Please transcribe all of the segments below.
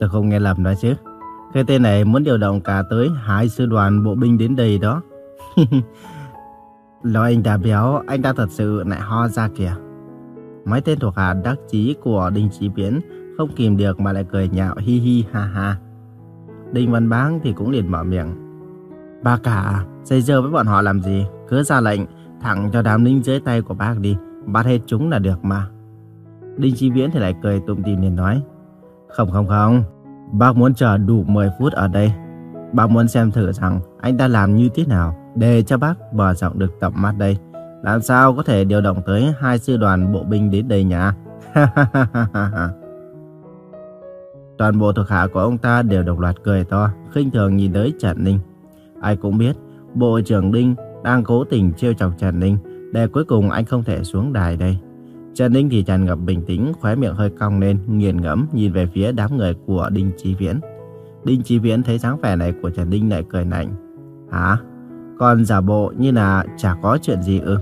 Tôi không nghe lầm đó chứ. Cái tên này muốn điều động cả tới hai sư đoàn bộ binh đến đây đó. Nói anh ta béo, anh ta thật sự lại ho ra kìa. Mấy tên thuộc hạ đắc chí của Đinh Chí biến không kìm được mà lại cười nhạo hi hi ha ha. Đinh Văn Báng thì cũng liền mở miệng. Ba cả, dây dưa với bọn họ làm gì? Cứ ra lệnh, thẳng cho đám lính dưới tay của bác đi. Bắt hết chúng là được mà. Đinh Chí Viễn thì lại cười tụm tìm liền nói. Không không không, bác muốn chờ đủ 10 phút ở đây. Bác muốn xem thử rằng anh ta làm như thế nào để cho bác mở rộng được tầm mắt đây. Làm sao có thể điều động tới hai sư đoàn bộ binh đến đây nhỉ? Toàn bộ thuộc hạ của ông ta đều độc loạt cười to, khinh thường nhìn tới Trần Ninh. Ai cũng biết, Bộ trưởng Đinh đang cố tình trêu chọc Trần Ninh, để cuối cùng anh không thể xuống đài đây. Trần Ninh thì tràn ngập bình tĩnh, khóe miệng hơi cong lên, nghiền ngẫm nhìn về phía đám người của Đinh Chí Viễn. Đinh Chí Viễn thấy dáng vẻ này của Trần Ninh lại cười lạnh. Hả? Còn giả bộ như là chả có chuyện gì ư?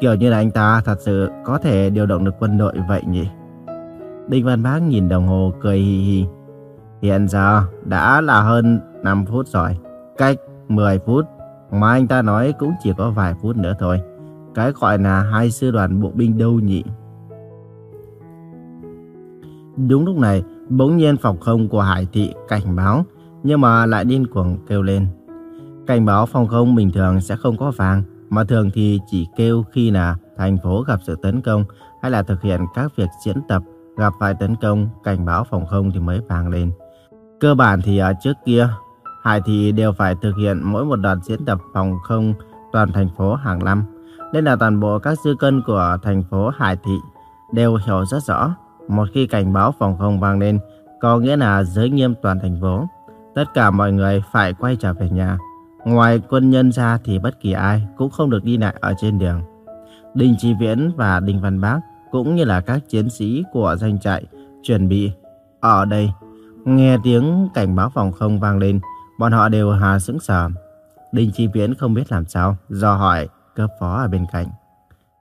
Kiểu như là anh ta thật sự có thể điều động được quân đội vậy nhỉ? Đinh Văn Bác nhìn đồng hồ cười hì hì. Hiện giờ đã là hơn 5 phút rồi. Cách 10 phút mà anh ta nói cũng chỉ có vài phút nữa thôi. Cái gọi là hai sư đoàn bộ binh đâu nhỉ? Đúng lúc này, bỗng nhiên phòng không của Hải Thị cảnh báo, nhưng mà lại điên cuồng kêu lên. Cảnh báo phòng không bình thường sẽ không có vàng, mà thường thì chỉ kêu khi là thành phố gặp sự tấn công hay là thực hiện các việc diễn tập gặp phải tấn công, cảnh báo phòng không thì mới vàng lên. Cơ bản thì ở trước kia, Hải Thị đều phải thực hiện mỗi một đợt diễn tập phòng không toàn thành phố hàng năm. Nên là toàn bộ các dư cân của thành phố Hải Thị đều hiểu rất rõ. Một khi cảnh báo phòng không vang lên, có nghĩa là giới nghiêm toàn thành phố. Tất cả mọi người phải quay trở về nhà. Ngoài quân nhân ra thì bất kỳ ai cũng không được đi lại ở trên đường. Đinh Chi Viễn và Đinh Văn Bác cũng như là các chiến sĩ của danh trại chuẩn bị ở đây. Nghe tiếng cảnh báo phòng không vang lên, bọn họ đều hà sững sờ. Đinh Chi Viễn không biết làm sao, do hỏi cấp phó ở bên cạnh.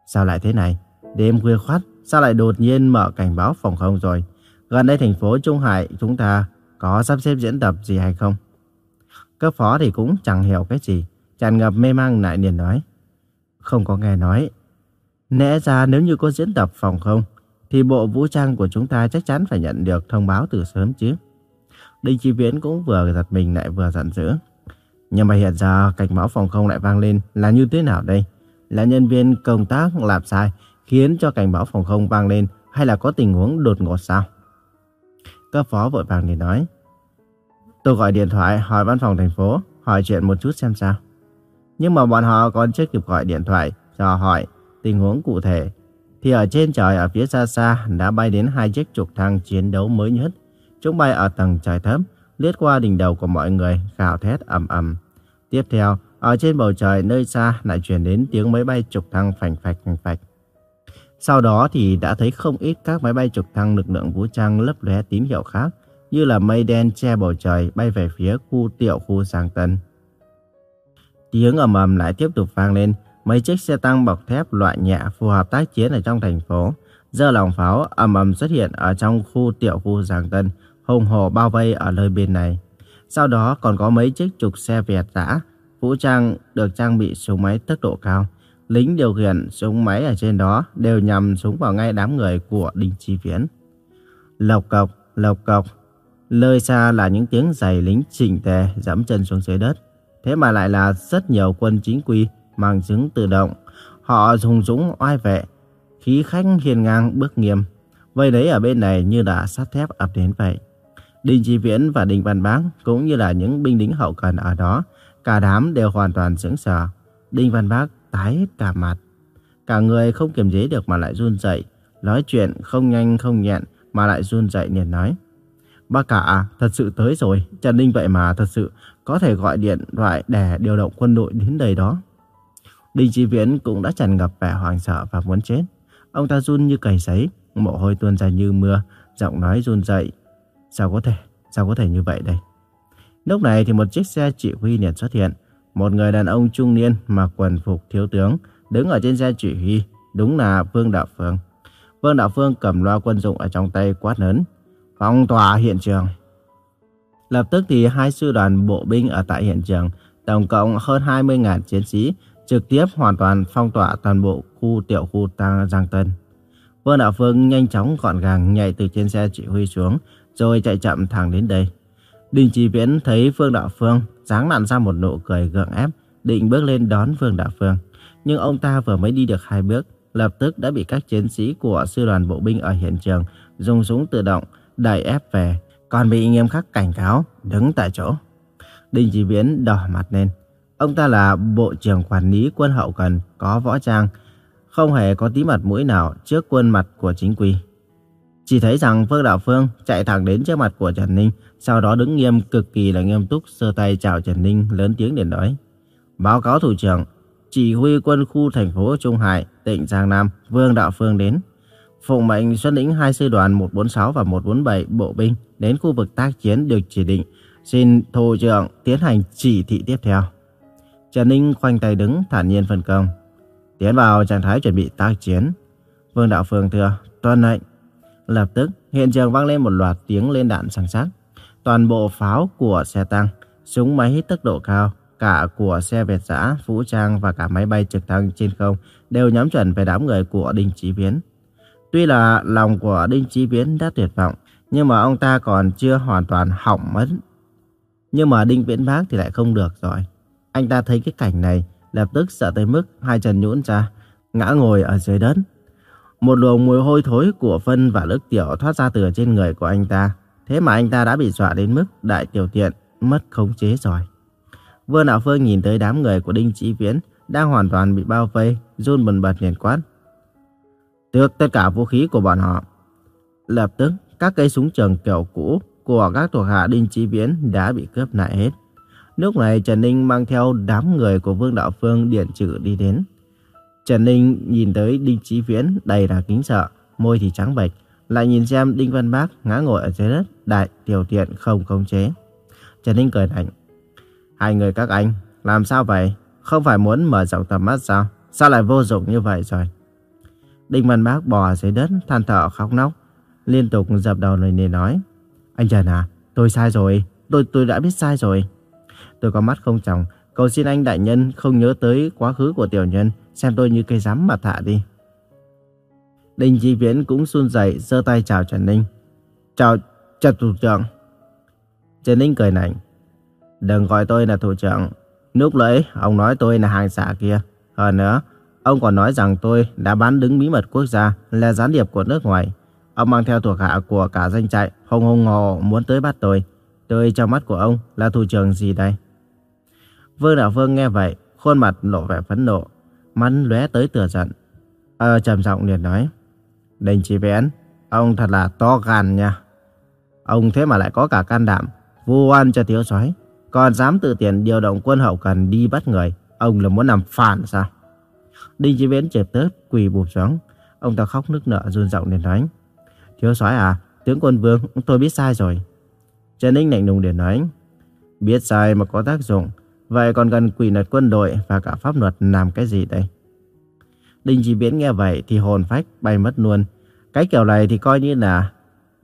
Sao lại thế này? Đêm khuya khoắt, sao lại đột nhiên mở cảnh báo phòng không rồi? Gần đây thành phố Trung Hải chúng ta có sắp xếp diễn tập gì hay không? Cấp phó thì cũng chẳng hiểu cái gì, tràn ngập mê mang lại liền nói. Không có nghe nói. Lẽ ra nếu như có diễn tập phòng không, thì bộ vũ trang của chúng ta chắc chắn phải nhận được thông báo từ sớm chứ. Đinh Chi Viễn cũng vừa giật mình lại vừa giận dữ. Nhưng mà hiện giờ cảnh báo phòng không lại vang lên là như thế nào đây? Là nhân viên công tác làm sai khiến cho cảnh báo phòng không vang lên hay là có tình huống đột ngột sao? Cấp phó vội vàng để nói. Tôi gọi điện thoại hỏi văn phòng thành phố, hỏi chuyện một chút xem sao. Nhưng mà bọn họ còn chưa kịp gọi điện thoại, cho hỏi tình huống cụ thể. Thì ở trên trời ở phía xa xa đã bay đến hai chiếc trục thăng chiến đấu mới nhất. Chúng bay ở tầng trời thấp, lướt qua đỉnh đầu của mọi người, gào thét ầm ầm. Tiếp theo, ở trên bầu trời nơi xa lại truyền đến tiếng máy bay trục thăng phành phạch phành phạch. Sau đó thì đã thấy không ít các máy bay trục thăng lực lượng vũ trang lấp lóe tín hiệu khác, như là mây đen che bầu trời bay về phía khu tiểu khu Giang Tân. Tiếng ầm ầm lại tiếp tục vang lên, mấy chiếc xe tăng bọc thép loại nhẹ phù hợp tác chiến ở trong thành phố. Giờ lòng pháo ầm ầm xuất hiện ở trong khu tiểu khu Giang Tân, hùng hồ bao vây ở nơi bên này. Sau đó còn có mấy chiếc trục xe Việt dã, vũ trang được trang bị súng máy tốc độ cao. Lính điều khiển súng máy ở trên đó đều nhằm súng vào ngay đám người của Đinh Chi Viễn. Lộc cộc, lộc cộc, lơi xa là những tiếng giày lính chỉnh tề dẫm chân xuống dưới đất. Thế mà lại là rất nhiều quân chính quy mang súng tự động. Họ dùng súng oai vệ, khí khách hiền ngang bước nghiêm. Vây đấy ở bên này như đã sắt thép ập đến vậy. Đinh Chi Viễn và Đinh Văn Bác cũng như là những binh lính hậu cần ở đó, cả đám đều hoàn toàn sững sờ. Đinh Văn Bác tái hết cả mặt. Cả người không kiềm chế được mà lại run rẩy, nói chuyện không nhanh không nhẹn mà lại run rẩy liền nói. Bác cả, thật sự tới rồi. Trần Ninh vậy mà thật sự có thể gọi điện thoại để điều động quân đội đến đây đó. Đinh Chi Viễn cũng đã tràn ngập vẻ hoảng sợ và muốn chết. Ông ta run như cầy sấy, mồ hôi tuôn ra như mưa, giọng nói run rẩy. Sao có thể, sao có thể như vậy đây? Lúc này thì một chiếc xe chỉ huy liền xuất hiện. Một người đàn ông trung niên mặc quần phục thiếu tướng đứng ở trên xe chỉ huy, đúng là Vương Đạo Phương. Vương Đạo Phương cầm loa quân dụng ở trong tay quát lớn. Phong tỏa hiện trường. Lập tức thì hai sư đoàn bộ binh ở tại hiện trường, tổng cộng hơn 20.000 chiến sĩ, trực tiếp hoàn toàn phong tỏa toàn bộ khu tiểu khu Tăng Giang Tân. Vương Đạo Phương nhanh chóng gọn gàng nhảy từ trên xe chỉ huy xuống, rồi chạy chậm thẳng đến đây. Đình Chí Viễn thấy Phương Đạo Phương dáng nặn ra một nụ cười gượng ép, định bước lên đón Phương Đạo Phương. Nhưng ông ta vừa mới đi được hai bước, lập tức đã bị các chiến sĩ của sư đoàn bộ binh ở hiện trường dùng súng tự động đẩy ép về, còn bị nghiêm khắc cảnh cáo đứng tại chỗ. Đình Chí Viễn đỏ mặt lên. Ông ta là bộ trưởng quản lý quân hậu cần có võ trang, không hề có tí mặt mũi nào trước quân mặt của chính quy. Chỉ thấy rằng vương Đạo Phương chạy thẳng đến trước mặt của Trần Ninh, sau đó đứng nghiêm cực kỳ là nghiêm túc sơ tay chào Trần Ninh lớn tiếng để nói. Báo cáo thủ trưởng, chỉ huy quân khu thành phố Trung Hải, tỉnh Giang Nam, Vương Đạo Phương đến. Phụng mệnh xuất lĩnh hai sư đoàn 146 và 147 bộ binh đến khu vực tác chiến được chỉ định. Xin thủ trưởng tiến hành chỉ thị tiếp theo. Trần Ninh khoanh tay đứng thản nhiên phân công. Tiến vào trạng thái chuẩn bị tác chiến. Vương Đạo Phương thưa, tuân lệnh. Lập tức, hiện trường vang lên một loạt tiếng lên đạn sẵn sát Toàn bộ pháo của xe tăng, súng máy tốc độ cao, cả của xe Việt giã, vũ trang và cả máy bay trực thăng trên không đều nhắm chuẩn về đám người của Đinh Chí Viễn. Tuy là lòng của Đinh Chí Viễn đã tuyệt vọng, nhưng mà ông ta còn chưa hoàn toàn hỏng mất. Nhưng mà Đinh Viễn Bác thì lại không được rồi. Anh ta thấy cái cảnh này, lập tức sợ tới mức hai chân nhũn ra, ngã ngồi ở dưới đất. Một luồng mùi hôi thối của phân và nước tiểu thoát ra từ trên người của anh ta. Thế mà anh ta đã bị dọa đến mức đại tiểu tiện, mất khống chế rồi. Vương Đạo Phương nhìn tới đám người của Đinh Chí Viễn đang hoàn toàn bị bao vây, run bần bật liền quát. Tước tất cả vũ khí của bọn họ. Lập tức, các cây súng trường kiểu cũ của các thuộc hạ Đinh Chí Viễn đã bị cướp lại hết. Lúc này Trần Ninh mang theo đám người của Vương Đạo Phương điện trừ đi đến. Trần Ninh nhìn tới Đinh Chí Viễn đầy là kính sợ, môi thì trắng bệch, lại nhìn xem Đinh Văn Bác ngã ngồi ở dưới đất, đại tiểu tiện không khống chế. Trần Ninh cười lạnh. Hai người các anh, làm sao vậy? Không phải muốn mở rộng tầm mắt sao? Sao lại vô dụng như vậy rồi? Đinh Văn Bác bò dưới đất, than thở khóc nóc, liên tục dập đầu lời nề nói. Anh Trần à, tôi sai rồi, tôi tôi đã biết sai rồi. Tôi có mắt không chồng cầu xin anh đại nhân không nhớ tới quá khứ của tiểu nhân, xem tôi như cây rắm mà thả đi. Đinh Chi Viễn cũng run rẩy giơ tay chào Trần Ninh. Chào, chào thủ trưởng. Trần Ninh cười nảnh. Đừng gọi tôi là thủ trưởng. Lúc nãy ông nói tôi là hàng xả kia. Hơn nữa, ông còn nói rằng tôi đã bán đứng bí mật quốc gia là gián điệp của nước ngoài. Ông mang theo thuộc hạ của cả danh trại, hùng hùng ngò muốn tới bắt tôi. Tôi trong mắt của ông là thủ trưởng gì đây? Vương Đạo Vương nghe vậy, khuôn mặt lộ vẻ phẫn nộ, mắt lóe tới tựa giận. Ờ, trầm giọng liền nói. Đình chỉ vén, ông thật là to gan nha. Ông thế mà lại có cả can đảm, vu oan cho thiếu soái còn dám tự tiện điều động quân hậu cần đi bắt người. Ông là muốn làm phản sao? Đinh Chí Viễn chẹp tớt quỳ bụp xuống. Ông ta khóc nức nở run giọng liền nói. Thiếu soái à, tướng quân vương, tôi biết sai rồi. Trần Ninh lạnh lùng liền nói. Biết sai mà có tác dụng. Vậy còn cần quỷ luật quân đội và cả pháp luật làm cái gì đây? Đinh Chí Viễn nghe vậy thì hồn phách bay mất luôn. Cái kiểu này thì coi như là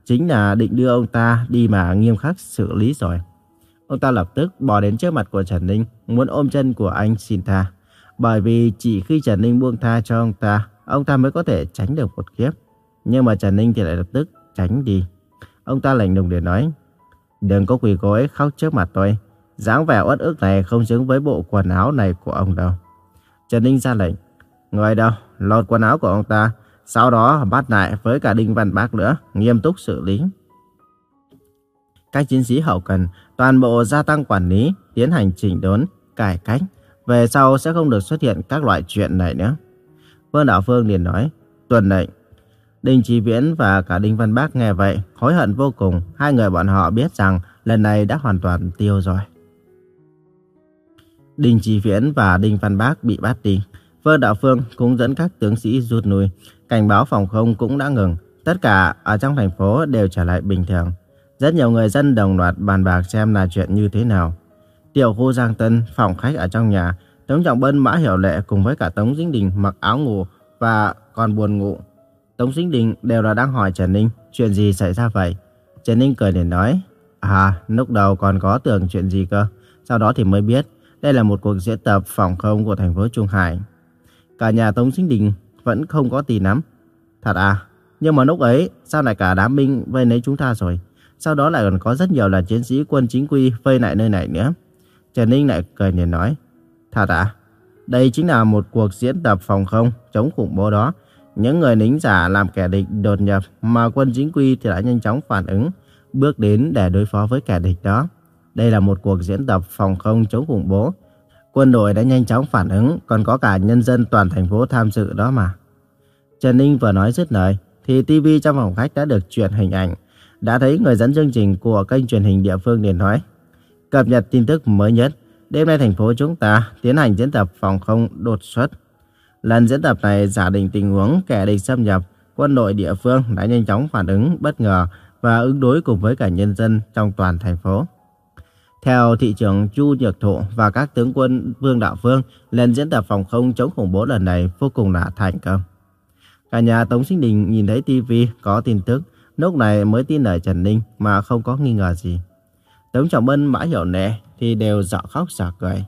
chính là định đưa ông ta đi mà nghiêm khắc xử lý rồi. Ông ta lập tức bỏ đến trước mặt của Trần Ninh, muốn ôm chân của anh xin tha. Bởi vì chỉ khi Trần Ninh buông tha cho ông ta, ông ta mới có thể tránh được một kiếp. Nhưng mà Trần Ninh thì lại lập tức tránh đi. Ông ta lạnh lùng để nói, đừng có quỳ gối khóc trước mặt tôi dáng vẻ uất ức này không xứng với bộ quần áo này của ông đâu. Trần Ninh ra lệnh, người đâu, lột quần áo của ông ta, sau đó bắt lại với cả Đinh Văn Bác nữa, nghiêm túc xử lý. Các chiến sĩ hậu cần toàn bộ gia tăng quản lý, tiến hành chỉnh đốn, cải cách. Về sau sẽ không được xuất hiện các loại chuyện này nữa. Vương Đạo Phương liền nói, tuần lệnh. Đinh Trí Viễn và cả Đinh Văn Bác nghe vậy, hối hận vô cùng. Hai người bọn họ biết rằng lần này đã hoàn toàn tiêu rồi. Đinh Chí Viễn và Đinh Văn Bác bị bắt đi. Vương Đạo Phương cũng dẫn các tướng sĩ rút lui. Cảnh báo phòng không cũng đã ngừng. Tất cả ở trong thành phố đều trở lại bình thường. Rất nhiều người dân đồng loạt bàn bạc xem là chuyện như thế nào. Tiểu khu Giang Tân, phòng khách ở trong nhà, Tống Trọng Bân, Mã Hiểu Lệ cùng với cả Tống Dính Đình mặc áo ngủ và còn buồn ngủ. Tống Dính Đình đều là đang hỏi Trần Ninh chuyện gì xảy ra vậy. Trần Ninh cười để nói, À, lúc đầu còn có tưởng chuyện gì cơ. Sau đó thì mới biết đây là một cuộc diễn tập phòng không của thành phố Trung Hải. Cả nhà Tống Sinh Đình vẫn không có tin lắm. Thật à, nhưng mà lúc ấy sao lại cả đám binh vây lấy chúng ta rồi? Sau đó lại còn có rất nhiều là chiến sĩ quân chính quy vây lại nơi này nữa. Trần Ninh lại cười nhìn nói. Thật à, đây chính là một cuộc diễn tập phòng không chống khủng bố đó. Những người lính giả làm kẻ địch đột nhập mà quân chính quy thì đã nhanh chóng phản ứng, bước đến để đối phó với kẻ địch đó. Đây là một cuộc diễn tập phòng không chống khủng bố. Quân đội đã nhanh chóng phản ứng, còn có cả nhân dân toàn thành phố tham dự đó mà. Trần Ninh vừa nói dứt lời, thì TV trong phòng khách đã được chuyển hình ảnh. Đã thấy người dẫn chương trình của kênh truyền hình địa phương liền nói. Cập nhật tin tức mới nhất, đêm nay thành phố chúng ta tiến hành diễn tập phòng không đột xuất. Lần diễn tập này giả định tình huống kẻ địch xâm nhập, quân đội địa phương đã nhanh chóng phản ứng bất ngờ và ứng đối cùng với cả nhân dân trong toàn thành phố. Theo thị trưởng Chu Nhược Thụ và các tướng quân Vương Đạo Phương, lần diễn tập phòng không chống khủng bố lần này vô cùng là thành công. Cả nhà Tống Sinh Đình nhìn thấy TV có tin tức, lúc này mới tin lời Trần Ninh mà không có nghi ngờ gì. Tống Trọng Bân mã hiểu nệ thì đều dọa khóc dọa cười.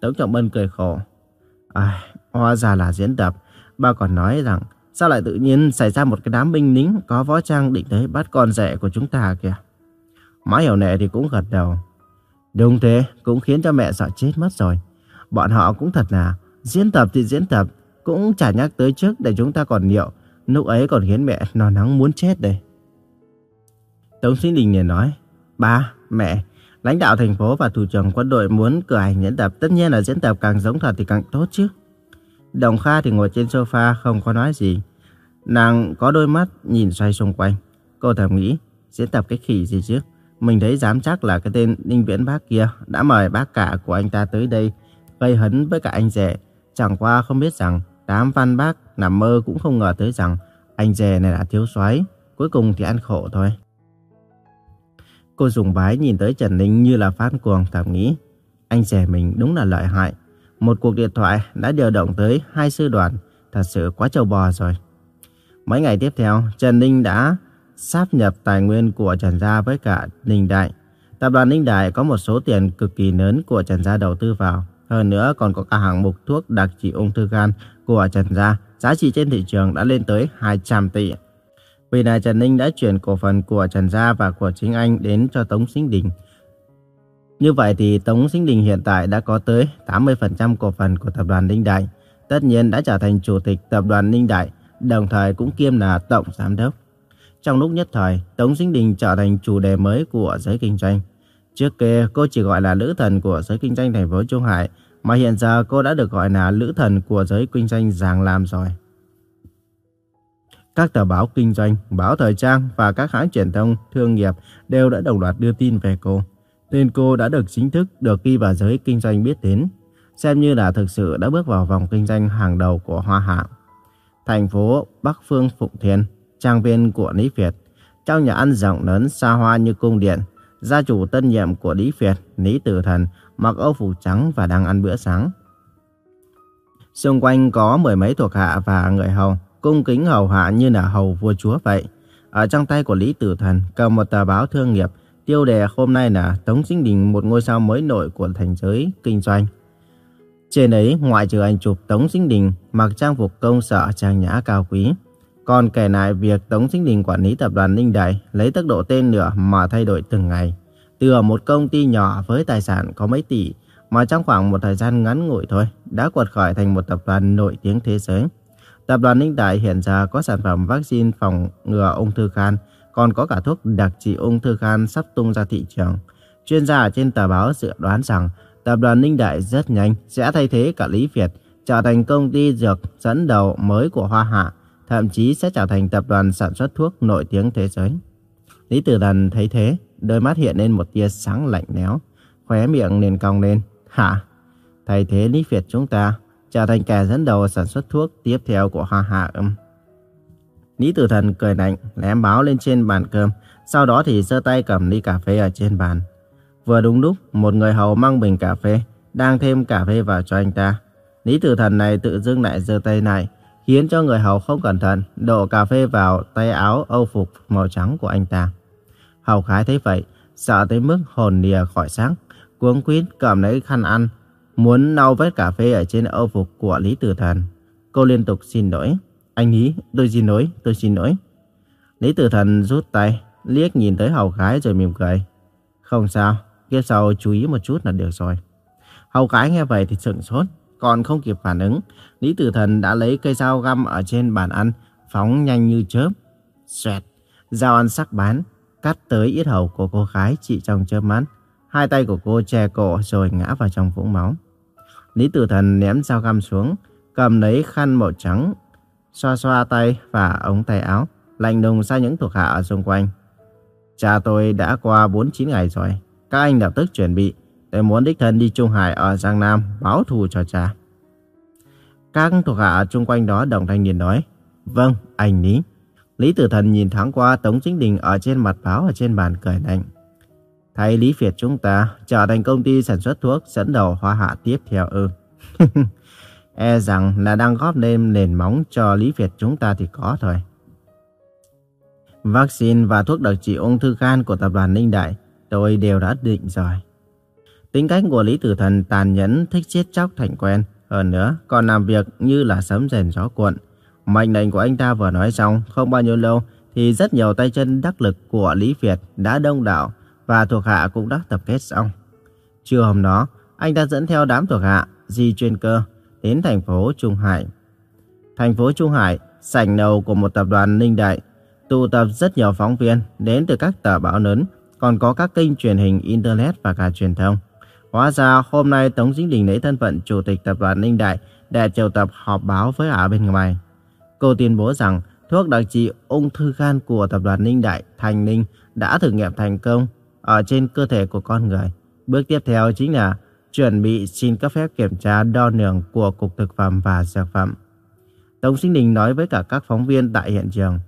Tống Trọng Bân cười khổ. À, hóa ra là diễn tập. Ba còn nói rằng sao lại tự nhiên xảy ra một cái đám binh lính có võ trang định tới bắt con rể của chúng ta kìa. Mã hiểu nệ thì cũng gật đầu. Đúng thế, cũng khiến cho mẹ sợ chết mất rồi. Bọn họ cũng thật là diễn tập thì diễn tập, cũng chả nhắc tới trước để chúng ta còn liệu. Lúc ấy còn khiến mẹ nó nắng muốn chết đây. Tống Sinh Đình liền nói, Ba, mẹ, lãnh đạo thành phố và thủ trưởng quân đội muốn cử hành diễn tập. Tất nhiên là diễn tập càng giống thật thì càng tốt chứ. Đồng Kha thì ngồi trên sofa không có nói gì. Nàng có đôi mắt nhìn xoay xung quanh. Cô thầm nghĩ, diễn tập cái khỉ gì chứ? Mình thấy dám chắc là cái tên Ninh Viễn Bác kia đã mời bác cả của anh ta tới đây gây hấn với cả anh rể. Chẳng qua không biết rằng đám văn bác nằm mơ cũng không ngờ tới rằng anh rể này đã thiếu soái Cuối cùng thì ăn khổ thôi. Cô dùng bái nhìn tới Trần Ninh như là phát cuồng thầm nghĩ. Anh rể mình đúng là lợi hại. Một cuộc điện thoại đã điều động tới hai sư đoàn. Thật sự quá trâu bò rồi. Mấy ngày tiếp theo, Trần Ninh đã sáp nhập tài nguyên của Trần Gia với cả Ninh Đại. Tập đoàn Ninh Đại có một số tiền cực kỳ lớn của Trần Gia đầu tư vào. Hơn nữa còn có cả hàng mục thuốc đặc trị ung thư gan của Trần Gia. Giá trị trên thị trường đã lên tới 200 tỷ. Vì này Trần Ninh đã chuyển cổ phần của Trần Gia và của chính anh đến cho Tống Sinh Đình. Như vậy thì Tống Sinh Đình hiện tại đã có tới 80% cổ phần của tập đoàn Ninh Đại. Tất nhiên đã trở thành chủ tịch tập đoàn Ninh Đại, đồng thời cũng kiêm là tổng giám đốc. Trong lúc nhất thời, Tống Sinh Đình trở thành chủ đề mới của giới kinh doanh. Trước kia, cô chỉ gọi là nữ thần của giới kinh doanh thành phố Trung Hải, mà hiện giờ cô đã được gọi là nữ thần của giới kinh doanh Giang Lam rồi. Các tờ báo kinh doanh, báo thời trang và các hãng truyền thông, thương nghiệp đều đã đồng loạt đưa tin về cô. Tên cô đã được chính thức được ghi vào giới kinh doanh biết đến, xem như là thực sự đã bước vào vòng kinh doanh hàng đầu của Hoa Hạ. Thành phố Bắc Phương Phụng Thiên trang viên của Lý Việt. Trong nhà ăn rộng lớn xa hoa như cung điện, gia chủ tân nhiệm của Lý Việt, Lý Tử Thần, mặc âu phục trắng và đang ăn bữa sáng. Xung quanh có mười mấy thuộc hạ và người hầu, cung kính hầu hạ như là hầu vua chúa vậy. Ở trong tay của Lý Tử Thần cầm một tờ báo thương nghiệp, tiêu đề hôm nay là Tống Sinh Đình một ngôi sao mới nổi của thành giới kinh doanh. Trên ấy, ngoại trừ anh chụp Tống Sinh Đình mặc trang phục công sở trang nhã cao quý, còn kể lại việc Tống Sinh Đình quản lý tập đoàn Ninh Đại lấy tốc độ tên lửa mà thay đổi từng ngày. Từ một công ty nhỏ với tài sản có mấy tỷ mà trong khoảng một thời gian ngắn ngủi thôi đã quật khởi thành một tập đoàn nổi tiếng thế giới. Tập đoàn Ninh Đại hiện giờ có sản phẩm vaccine phòng ngừa ung thư gan, còn có cả thuốc đặc trị ung thư gan sắp tung ra thị trường. Chuyên gia trên tờ báo dự đoán rằng tập đoàn Ninh Đại rất nhanh sẽ thay thế cả Lý Việt, trở thành công ty dược dẫn đầu mới của Hoa Hạ thậm chí sẽ trở thành tập đoàn sản xuất thuốc nổi tiếng thế giới. Lý Tử Thần thấy thế, đôi mắt hiện lên một tia sáng lạnh lẽo, khóe miệng liền cong lên. Hả? Thay thế Lý Việt chúng ta trở thành kẻ dẫn đầu sản xuất thuốc tiếp theo của Hoa Hạ âm. Lý Tử Thần cười lạnh, ném báo lên trên bàn cơm, sau đó thì giơ tay cầm ly cà phê ở trên bàn. Vừa đúng lúc, một người hầu mang bình cà phê, đang thêm cà phê vào cho anh ta. Lý Tử Thần này tự dưng lại giơ tay này, khiến cho người hầu không cẩn thận đổ cà phê vào tay áo âu phục màu trắng của anh ta. Hầu khái thấy vậy, sợ tới mức hồn lìa khỏi sáng, cuống quýt cầm lấy khăn ăn, muốn lau vết cà phê ở trên âu phục của Lý Tử Thần. Cô liên tục xin lỗi. Anh ý, tôi xin lỗi, tôi xin lỗi. Lý Tử Thần rút tay, liếc nhìn tới hầu gái rồi mỉm cười. Không sao, kiếp sau chú ý một chút là được rồi. Hầu gái nghe vậy thì sững sốt, còn không kịp phản ứng. Lý Tử Thần đã lấy cây dao găm ở trên bàn ăn, phóng nhanh như chớp. Xoẹt, dao ăn sắc bén, cắt tới yết hầu của cô gái chỉ trong chớp mắt. Hai tay của cô che cổ rồi ngã vào trong vũng máu. Lý Tử Thần ném dao găm xuống, cầm lấy khăn màu trắng, xoa xoa tay và ống tay áo, lạnh lùng ra những thuộc hạ ở xung quanh. Cha tôi đã qua 49 ngày rồi, các anh lập tức chuẩn bị, tôi muốn đích thân đi Trung Hải ở Giang Nam báo thù cho cha. Các thuộc hạ ở chung quanh đó đồng thanh nhìn nói, vâng, anh Lý. Lý Tử Thần nhìn thoáng qua Tống Chính Đình ở trên mặt báo ở trên bàn cười lạnh. Thay Lý Việt chúng ta trở thành công ty sản xuất thuốc dẫn đầu hoa hạ tiếp theo ư. e rằng là đang góp lên nền móng cho Lý Việt chúng ta thì có thôi. Vaccine và thuốc đặc trị ung thư gan của tập đoàn Ninh Đại tôi đều đã định rồi. Tính cách của Lý Tử Thần tàn nhẫn, thích giết chóc thành quen. Hơn nữa, còn làm việc như là sấm rền gió cuộn. Mệnh lệnh của anh ta vừa nói xong, không bao nhiêu lâu, thì rất nhiều tay chân đắc lực của Lý Việt đã đông đảo và thuộc hạ cũng đã tập kết xong. Trưa hôm đó, anh ta dẫn theo đám thuộc hạ di chuyên cơ đến thành phố Trung Hải. Thành phố Trung Hải, sảnh đầu của một tập đoàn ninh đại, tụ tập rất nhiều phóng viên đến từ các tờ báo lớn, còn có các kênh truyền hình Internet và cả truyền thông. Hóa ra hôm nay Tống Dĩnh Đình lấy thân phận Chủ tịch Tập đoàn Ninh Đại để triệu tập họp báo với ở bên ngoài. Cô tuyên bố rằng thuốc đặc trị ung thư gan của Tập đoàn Ninh Đại Thành Ninh đã thử nghiệm thành công ở trên cơ thể của con người. Bước tiếp theo chính là chuẩn bị xin cấp phép kiểm tra đo lường của Cục Thực phẩm và Dược phẩm. Tống Sinh Đình nói với cả các phóng viên tại hiện trường.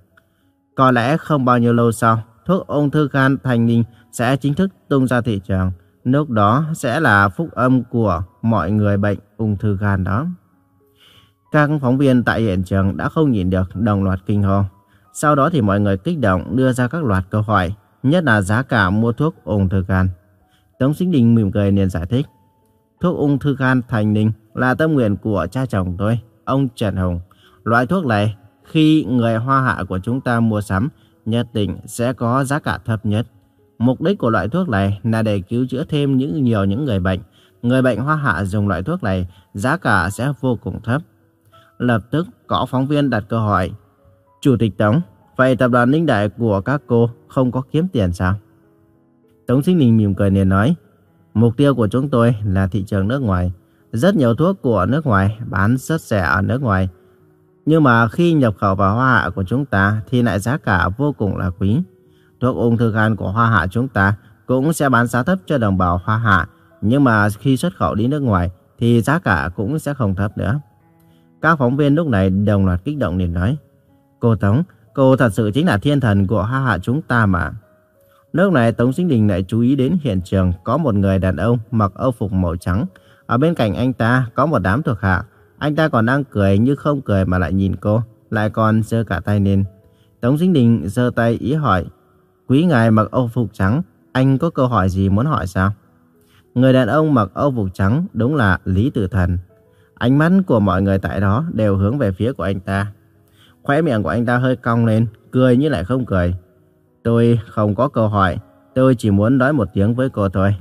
Có lẽ không bao nhiêu lâu sau, thuốc ung thư gan thành ninh sẽ chính thức tung ra thị trường. Lúc đó sẽ là phúc âm của mọi người bệnh ung thư gan đó. Các phóng viên tại hiện trường đã không nhìn được đồng loạt kinh hô. Sau đó thì mọi người kích động đưa ra các loạt câu hỏi, nhất là giá cả mua thuốc ung thư gan. Tống Sinh Đình mỉm cười liền giải thích. Thuốc ung thư gan thành ninh là tâm nguyện của cha chồng tôi, ông Trần Hùng. Loại thuốc này, khi người hoa hạ của chúng ta mua sắm, nhất định sẽ có giá cả thấp nhất. Mục đích của loại thuốc này là để cứu chữa thêm những nhiều những người bệnh. Người bệnh hoa hạ dùng loại thuốc này, giá cả sẽ vô cùng thấp. Lập tức có phóng viên đặt câu hỏi. Chủ tịch Tống, vậy tập đoàn Ninh Đại của các cô không có kiếm tiền sao? Tống Sinh Ninh mỉm cười liền nói. Mục tiêu của chúng tôi là thị trường nước ngoài. Rất nhiều thuốc của nước ngoài bán rất rẻ ở nước ngoài. Nhưng mà khi nhập khẩu vào hoa hạ của chúng ta thì lại giá cả vô cùng là quý. Thuốc ung thư gan của hoa hạ chúng ta cũng sẽ bán giá thấp cho đồng bào hoa hạ. Nhưng mà khi xuất khẩu đi nước ngoài thì giá cả cũng sẽ không thấp nữa. Các phóng viên lúc này đồng loạt kích động liền nói. Cô Tống, cô thật sự chính là thiên thần của hoa hạ chúng ta mà. Lúc này Tống Sinh Đình lại chú ý đến hiện trường có một người đàn ông mặc âu phục màu trắng. Ở bên cạnh anh ta có một đám thuộc hạ. Anh ta còn đang cười như không cười mà lại nhìn cô, lại còn giơ cả tay lên. Tống Sinh Đình giơ tay ý hỏi, Quý ngài mặc âu phục trắng, anh có câu hỏi gì muốn hỏi sao? Người đàn ông mặc âu phục trắng đúng là Lý Tử Thần. Ánh mắt của mọi người tại đó đều hướng về phía của anh ta. Khóe miệng của anh ta hơi cong lên, cười như lại không cười. Tôi không có câu hỏi, tôi chỉ muốn nói một tiếng với cô thôi.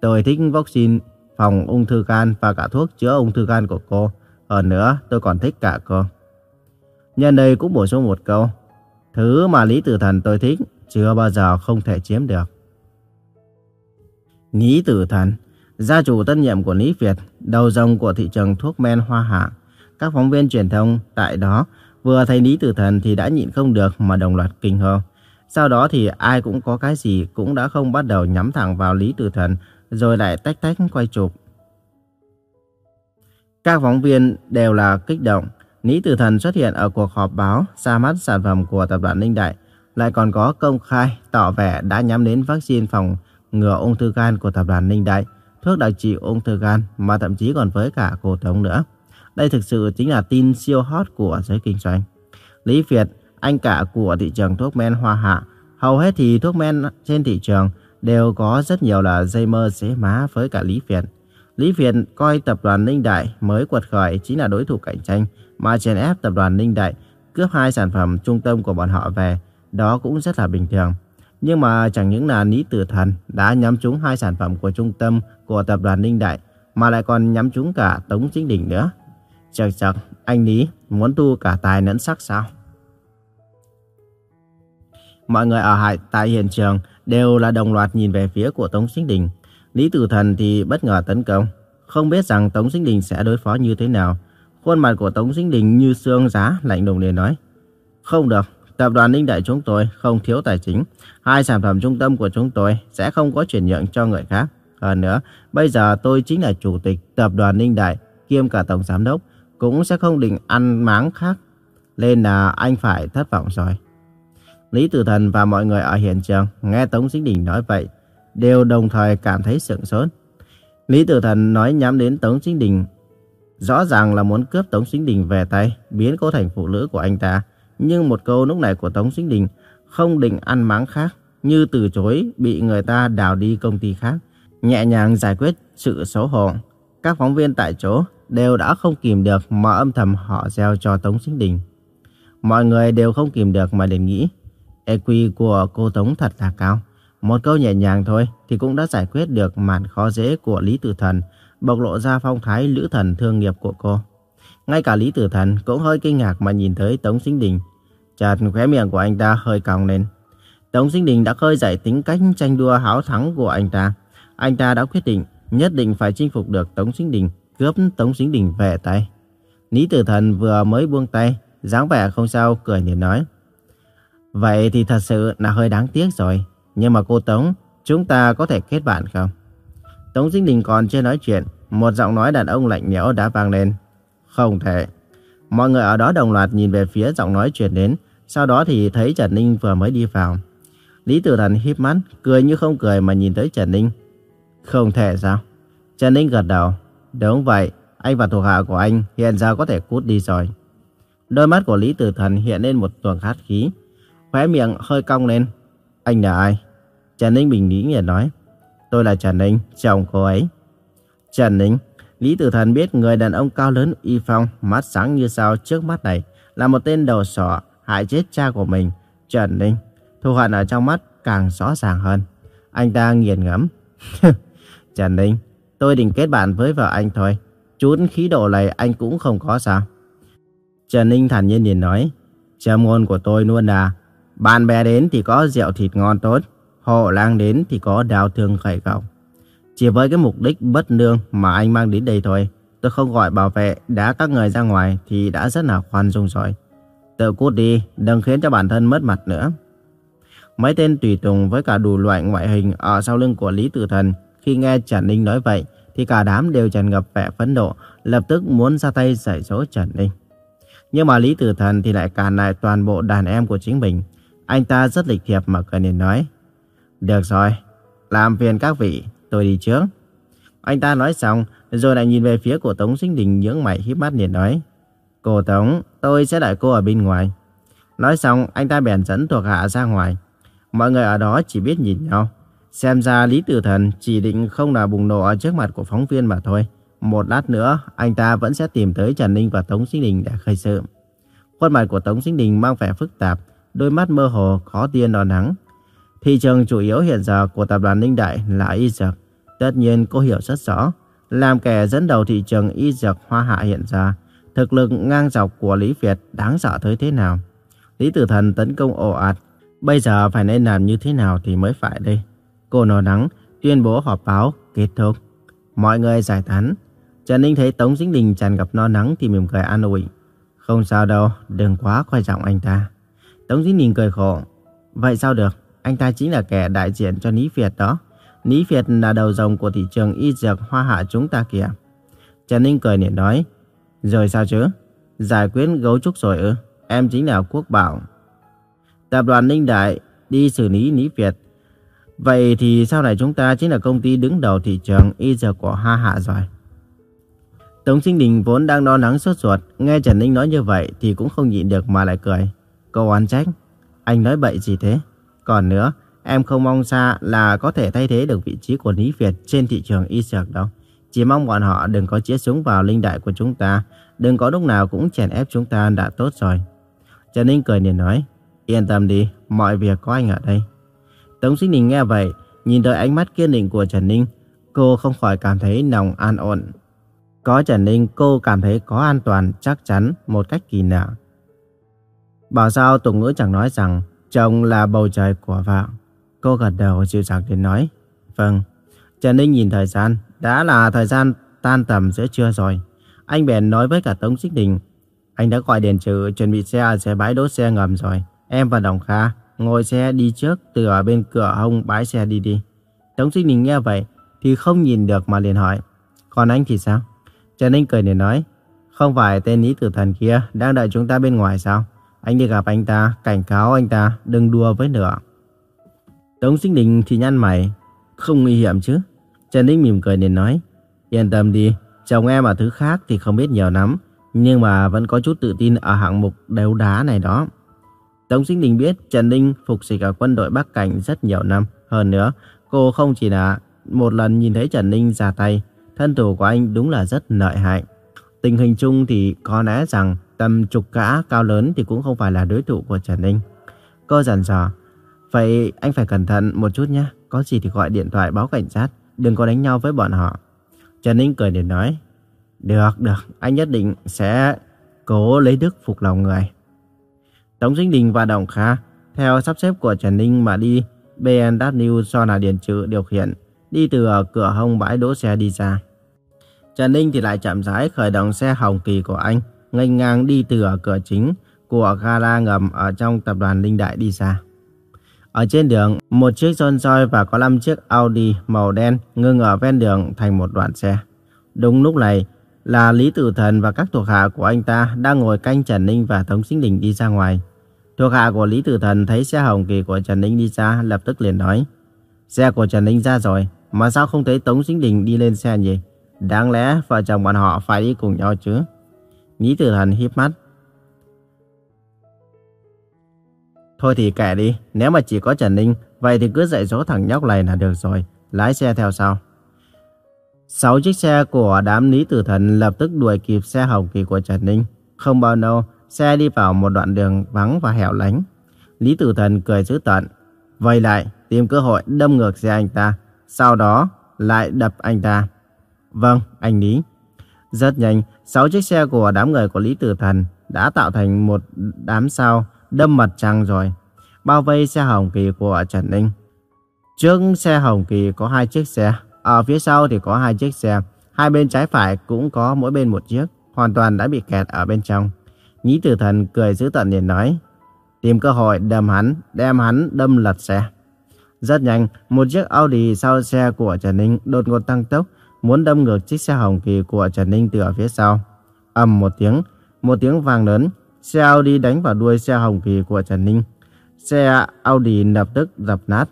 Tôi thích vaccine phòng ung thư gan và cả thuốc chữa ung thư gan của cô. Hơn nữa, tôi còn thích cả cô. Nhân đây cũng bổ sung một câu. Thứ mà Lý Tử Thần tôi thích, chưa bao giờ không thể chiếm được. Lý Tử Thần, gia chủ tân nhiệm của Lý Việt, đầu rồng của thị trường thuốc men hoa hạ. Các phóng viên truyền thông tại đó vừa thấy Lý Tử Thần thì đã nhịn không được mà đồng loạt kinh hô. Sau đó thì ai cũng có cái gì cũng đã không bắt đầu nhắm thẳng vào Lý Tử Thần rồi lại tách tách quay chụp. Các phóng viên đều là kích động. Lý Tử Thần xuất hiện ở cuộc họp báo ra mắt sản phẩm của tập đoàn Ninh Đại, lại còn có công khai tỏ vẻ đã nhắm đến vaccine phòng ngừa ung thư gan của tập đoàn Ninh Đại, thuốc đặc trị ung thư gan mà thậm chí còn với cả cổ thống nữa. Đây thực sự chính là tin siêu hot của giới kinh doanh. Lý Việt, anh cả của thị trường thuốc men hoa hạ, hầu hết thì thuốc men trên thị trường đều có rất nhiều là dây mơ dễ má với cả Lý Việt. Lý Việt coi tập đoàn Ninh Đại mới quật khởi chính là đối thủ cạnh tranh, mà chèn ép tập đoàn Ninh Đại cướp hai sản phẩm trung tâm của bọn họ về, đó cũng rất là bình thường. Nhưng mà chẳng những là Lý Tử Thần đã nhắm trúng hai sản phẩm của trung tâm của tập đoàn Ninh Đại, mà lại còn nhắm trúng cả Tống Chính Đình nữa. Chắc chật, anh Lý muốn tu cả tài lẫn sắc sao? Mọi người ở hại tại hiện trường đều là đồng loạt nhìn về phía của Tống Chính Đình. Lý Tử Thần thì bất ngờ tấn công. Không biết rằng Tống Chính Đình sẽ đối phó như thế nào. Khuôn mặt của Tống Chính Đình như xương giá lạnh lùng để nói. Không được, tập đoàn Ninh Đại chúng tôi không thiếu tài chính. Hai sản phẩm trung tâm của chúng tôi sẽ không có chuyển nhượng cho người khác. Hơn nữa, bây giờ tôi chính là chủ tịch tập đoàn Ninh Đại, kiêm cả tổng giám đốc, cũng sẽ không định ăn máng khác. Nên là anh phải thất vọng rồi. Lý Tử Thần và mọi người ở hiện trường nghe Tống Sinh Đình nói vậy, đều đồng thời cảm thấy sượng sốt. Lý Tử Thần nói nhắm đến Tống Sinh Đình, rõ ràng là muốn cướp Tống Sinh Đình về tay, biến cô thành phụ nữ của anh ta. Nhưng một câu lúc này của Tống Sinh Đình không định ăn máng khác, như từ chối bị người ta đào đi công ty khác, nhẹ nhàng giải quyết sự xấu hổ. Các phóng viên tại chỗ đều đã không kìm được mà âm thầm họ gieo cho Tống Sinh Đình. Mọi người đều không kìm được mà liền nghĩ, EQ của cô Tống thật là cao. Một câu nhẹ nhàng thôi thì cũng đã giải quyết được màn khó dễ của Lý Tử Thần, bộc lộ ra phong thái lữ thần thương nghiệp của cô. Ngay cả Lý Tử Thần cũng hơi kinh ngạc mà nhìn thấy Tống Sinh Đình. Chợt khóe miệng của anh ta hơi cong lên. Tống Sinh Đình đã khơi dậy tính cách tranh đua háo thắng của anh ta. Anh ta đã quyết định nhất định phải chinh phục được Tống Sinh Đình, cướp Tống Sinh Đình về tay. Lý Tử Thần vừa mới buông tay, dáng vẻ không sao cười nhìn nói. Vậy thì thật sự là hơi đáng tiếc rồi. Nhưng mà cô Tống, chúng ta có thể kết bạn không? Tống Sinh Đình còn chưa nói chuyện, một giọng nói đàn ông lạnh lẽo đã vang lên. Không thể. Mọi người ở đó đồng loạt nhìn về phía giọng nói truyền đến, sau đó thì thấy Trần Ninh vừa mới đi vào. Lý Tử Thần híp mắt, cười như không cười mà nhìn tới Trần Ninh. Không thể sao? Trần Ninh gật đầu. Đúng vậy, anh và thuộc hạ của anh hiện giờ có thể cút đi rồi. Đôi mắt của Lý Tử Thần hiện lên một tuồng khát khí, khóe miệng hơi cong lên. Anh là ai? Trần Ninh bình tĩnh nhẹ nói. Tôi là Trần Ninh, chồng cô ấy. Trần Ninh, Lý Tử Thần biết người đàn ông cao lớn y phong, mắt sáng như sao trước mắt này là một tên đầu sỏ hại chết cha của mình. Trần Ninh, thù hận ở trong mắt càng rõ ràng hơn. Anh ta nghiền ngẫm. Trần Ninh, tôi định kết bạn với vợ anh thôi. Chút khí độ này anh cũng không có sao. Trần Ninh thản nhiên nhìn nói. Trầm ngôn của tôi luôn là bạn bè đến thì có rượu thịt ngon tốt, hộ lang đến thì có đào thương khởi gọng. Chỉ với cái mục đích bất nương mà anh mang đến đây thôi, tôi không gọi bảo vệ đá các người ra ngoài thì đã rất là khoan dung rồi. Tự cút đi, đừng khiến cho bản thân mất mặt nữa. Mấy tên tùy tùng với cả đủ loại ngoại hình ở sau lưng của Lý Tử Thần khi nghe Trần Ninh nói vậy thì cả đám đều tràn ngập vẻ phẫn nộ, lập tức muốn ra tay giải dỗ Trần Ninh. Nhưng mà Lý Tử Thần thì lại cản lại toàn bộ đàn em của chính mình. Anh ta rất lịch thiệp mà cười nên nói. Được rồi, làm phiền các vị, tôi đi trước. Anh ta nói xong, rồi lại nhìn về phía của Tống Sinh Đình nhướng mày híp mắt liền nói. Cô Tống, tôi sẽ đợi cô ở bên ngoài. Nói xong, anh ta bèn dẫn thuộc hạ ra ngoài. Mọi người ở đó chỉ biết nhìn nhau. Xem ra Lý Tử Thần chỉ định không là bùng nổ ở trước mặt của phóng viên mà thôi. Một lát nữa, anh ta vẫn sẽ tìm tới Trần Ninh và Tống Sinh Đình để khơi sự. Khuôn mặt của Tống Sinh Đình mang vẻ phức tạp, đôi mắt mơ hồ khó tiên đòn nắng. Thị trường chủ yếu hiện giờ của tập đoàn Ninh Đại là y dược. Tất nhiên cô hiểu rất rõ, làm kẻ dẫn đầu thị trường y dược hoa hạ hiện giờ, thực lực ngang dọc của Lý Việt đáng sợ tới thế nào. Lý Tử Thần tấn công ồ ạt, bây giờ phải nên làm như thế nào thì mới phải đây. Cô nổ nắng, tuyên bố họp báo, kết thúc. Mọi người giải tán. Trần Ninh thấy Tống Dính Đình tràn gặp no nắng thì mỉm cười an ủi. Không sao đâu, đừng quá coi trọng anh ta. Tống Dính Đình cười khổ. Vậy sao được, anh ta chính là kẻ đại diện cho Ní Việt đó. Ní Việt là đầu rồng của thị trường y dược hoa hạ chúng ta kìa. Trần Ninh cười nỉa nói. Rồi sao chứ? Giải quyết gấu trúc rồi ư? Em chính là Quốc Bảo. Tập đoàn Ninh Đại đi xử lý Ní Việt. Vậy thì sau này chúng ta chính là công ty đứng đầu thị trường y dược của Hoa Hạ rồi. Tống Sinh Đình vốn đang lo lắng sốt ruột, nghe Trần Ninh nói như vậy thì cũng không nhịn được mà lại cười. Cô oán trách, anh nói bậy gì thế? Còn nữa, em không mong xa là có thể thay thế được vị trí của Lý Việt trên thị trường y dược đâu. Chỉ mong bọn họ đừng có chĩa súng vào linh đại của chúng ta, đừng có lúc nào cũng chèn ép chúng ta đã tốt rồi. Trần Ninh cười liền nói, yên tâm đi, mọi việc có anh ở đây. Tống Sinh Đình nghe vậy, nhìn tới ánh mắt kiên định của Trần Ninh, cô không khỏi cảm thấy nồng an ổn. Có Trần Ninh cô cảm thấy có an toàn chắc chắn một cách kỳ lạ. Bảo sao tục ngữ chẳng nói rằng chồng là bầu trời của vợ. Cô gật đầu chịu sạc để nói. Vâng. Trần Ninh nhìn thời gian. Đã là thời gian tan tầm giữa trưa rồi. Anh bèn nói với cả Tống Xích Đình. Anh đã gọi điện trừ, chuẩn bị xe ở xe bãi đỗ xe ngầm rồi. Em và Đồng Kha ngồi xe đi trước, từ ở bên cửa hông bãi xe đi đi. Tống Xích Đình nghe vậy thì không nhìn được mà liền hỏi. Còn anh thì sao? Trần Ninh cười để nói. Không phải tên Lý Tử Thần kia đang đợi chúng ta bên ngoài sao? Anh đi gặp anh ta, cảnh cáo anh ta đừng đùa với nữa. Tống Sinh Đình thì nhăn mày, không nguy hiểm chứ. Trần Ninh mỉm cười nên nói, yên tâm đi, chồng em ở thứ khác thì không biết nhiều lắm, nhưng mà vẫn có chút tự tin ở hạng mục đấu đá này đó. Tống Sinh Đình biết Trần Ninh phục dịch ở quân đội Bắc Cảnh rất nhiều năm. Hơn nữa, cô không chỉ là một lần nhìn thấy Trần Ninh ra tay, thân thủ của anh đúng là rất lợi hại. Tình hình chung thì có lẽ rằng tầm chục gã cao lớn thì cũng không phải là đối thủ của Trần Ninh. Cô dặn dò, vậy anh phải cẩn thận một chút nhé, có gì thì gọi điện thoại báo cảnh sát, đừng có đánh nhau với bọn họ. Trần Ninh cười để nói, được, được, anh nhất định sẽ cố lấy đức phục lòng người. Tống Dinh Đình và Đồng Kha theo sắp xếp của Trần Ninh mà đi BMW do là Điền Trự điều khiển, đi từ cửa hông bãi đỗ xe đi ra. Trần Ninh thì lại chậm rãi khởi động xe hồng kỳ của anh, nghênh ngang đi từ ở cửa chính của gara ngầm ở trong tập đoàn Linh Đại đi xa. Ở trên đường, một chiếc son soi và có 5 chiếc Audi màu đen ngưng ở ven đường thành một đoạn xe. Đúng lúc này là Lý Tử Thần và các thuộc hạ của anh ta đang ngồi canh Trần Ninh và Tống Sinh Đình đi ra ngoài. Thuộc hạ của Lý Tử Thần thấy xe hồng kỳ của Trần Ninh đi ra lập tức liền nói Xe của Trần Ninh ra rồi, mà sao không thấy Tống Sinh Đình đi lên xe nhỉ? Đáng lẽ vợ chồng bọn họ phải đi cùng nhau chứ? Lý Tử Thần híp mắt. Thôi thì kệ đi, nếu mà chỉ có Trần Ninh, vậy thì cứ dạy dỗ thằng nhóc này là được rồi, lái xe theo sau. Sáu chiếc xe của đám Lý Tử Thần lập tức đuổi kịp xe hồng kỳ của Trần Ninh. Không bao lâu, xe đi vào một đoạn đường vắng và hẻo lánh. Lý Tử Thần cười dữ tợn, vây lại, tìm cơ hội đâm ngược xe anh ta, sau đó lại đập anh ta. Vâng, anh Lý. Rất nhanh, sáu chiếc xe của đám người của Lý Tử Thần đã tạo thành một đám sao đâm mặt trăng rồi, bao vây xe Hồng Kỳ của Trần Ninh. Trước xe Hồng Kỳ có hai chiếc xe, ở phía sau thì có hai chiếc xe, hai bên trái phải cũng có mỗi bên một chiếc, hoàn toàn đã bị kẹt ở bên trong. Lý Tử Thần cười giữ tận liền nói, tìm cơ hội đâm hắn, đem hắn đâm lật xe. Rất nhanh, một chiếc Audi sau xe của Trần Ninh đột ngột tăng tốc, muốn đâm ngược chiếc xe hồng kỳ của Trần Ninh từ ở phía sau. ầm một tiếng, một tiếng vang lớn, xe Audi đánh vào đuôi xe hồng kỳ của Trần Ninh. Xe Audi lập tức dập nát,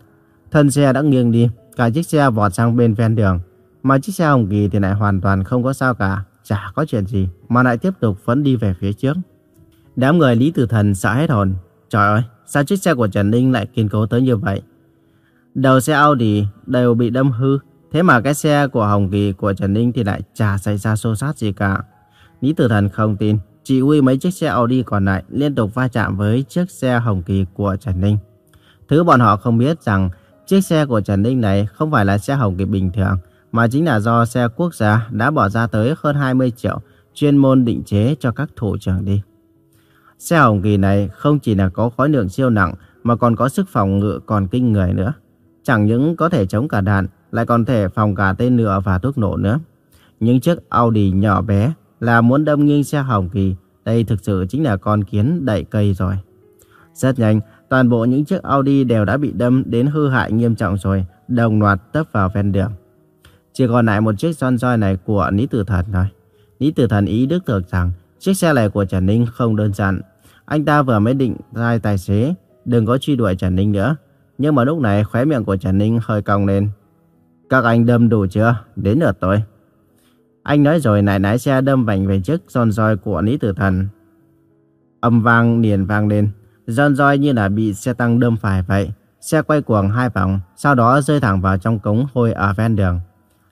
thân xe đã nghiêng đi, cả chiếc xe vọt sang bên ven đường. Mà chiếc xe hồng kỳ thì lại hoàn toàn không có sao cả, chả có chuyện gì, mà lại tiếp tục vẫn đi về phía trước. Đám người Lý Tử Thần sợ hết hồn. Trời ơi, sao chiếc xe của Trần Ninh lại kiên cố tới như vậy? Đầu xe Audi đều bị đâm hư, Thế mà cái xe của Hồng Kỳ của Trần Ninh thì lại chả xảy ra xô xát gì cả. Lý Tử Thần không tin, chỉ huy mấy chiếc xe Audi còn lại liên tục va chạm với chiếc xe Hồng Kỳ của Trần Ninh. Thứ bọn họ không biết rằng chiếc xe của Trần Ninh này không phải là xe Hồng Kỳ bình thường, mà chính là do xe quốc gia đã bỏ ra tới hơn 20 triệu chuyên môn định chế cho các thủ trưởng đi. Xe Hồng Kỳ này không chỉ là có khối lượng siêu nặng mà còn có sức phòng ngự còn kinh người nữa. Chẳng những có thể chống cả đạn lại còn thể phòng cả tên lửa và thuốc nổ nữa. Những chiếc Audi nhỏ bé là muốn đâm nghiêng xe Hồng Kỳ, đây thực sự chính là con kiến đậy cây rồi. Rất nhanh, toàn bộ những chiếc Audi đều đã bị đâm đến hư hại nghiêm trọng rồi, đồng loạt tấp vào ven đường. Chỉ còn lại một chiếc son roi này của Lý Tử Thần thôi. Lý Tử Thần ý đức thực rằng chiếc xe này của Trần Ninh không đơn giản. Anh ta vừa mới định sai tài xế, đừng có truy đuổi Trần Ninh nữa. Nhưng mà lúc này khóe miệng của Trần Ninh hơi cong lên. Các anh đâm đủ chưa? Đến lượt tôi. Anh nói rồi lại lái xe đâm vành về trước giòn roi của Lý Tử Thần. Âm vang liền vang lên. Giòn roi như là bị xe tăng đâm phải vậy. xe quay cuồng hai vòng, sau đó rơi thẳng vào trong cống hôi ở ven đường.